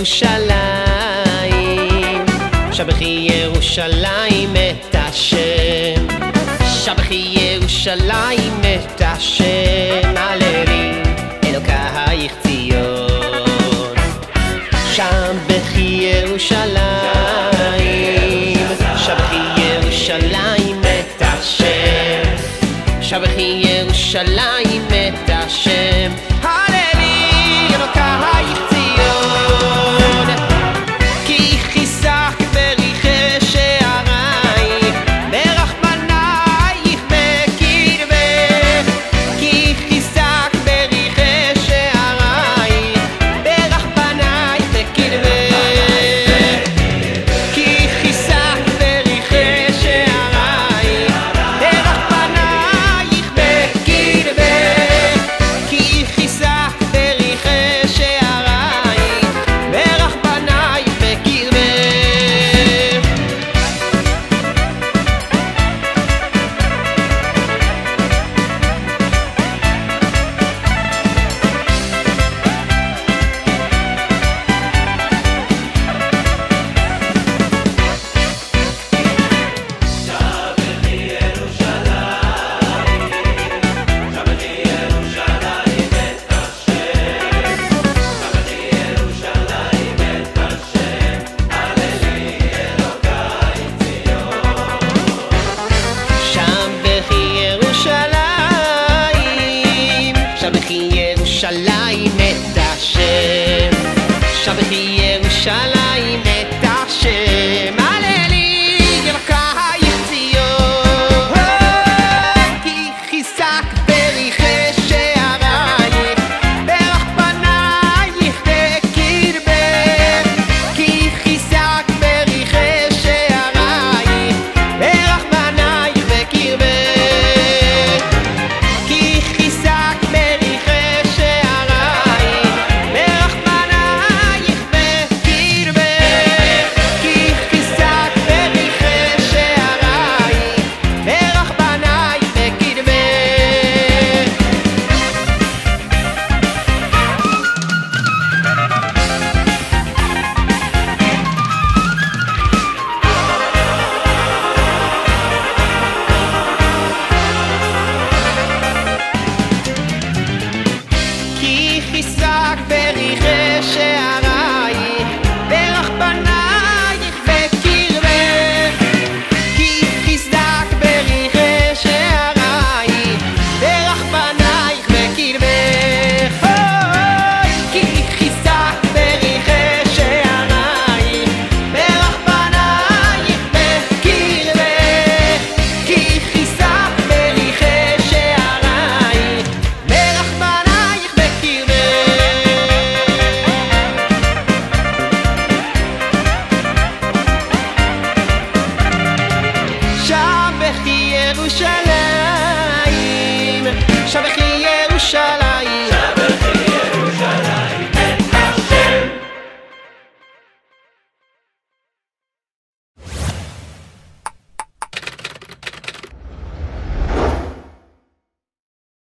ירושלים, שבחי ירושלים את השם, שבחי ירושלים את השם, הללי אלוקייך ציון. שבחי ירושלים, שבחי ירושלים את השם, שבחי ירושלים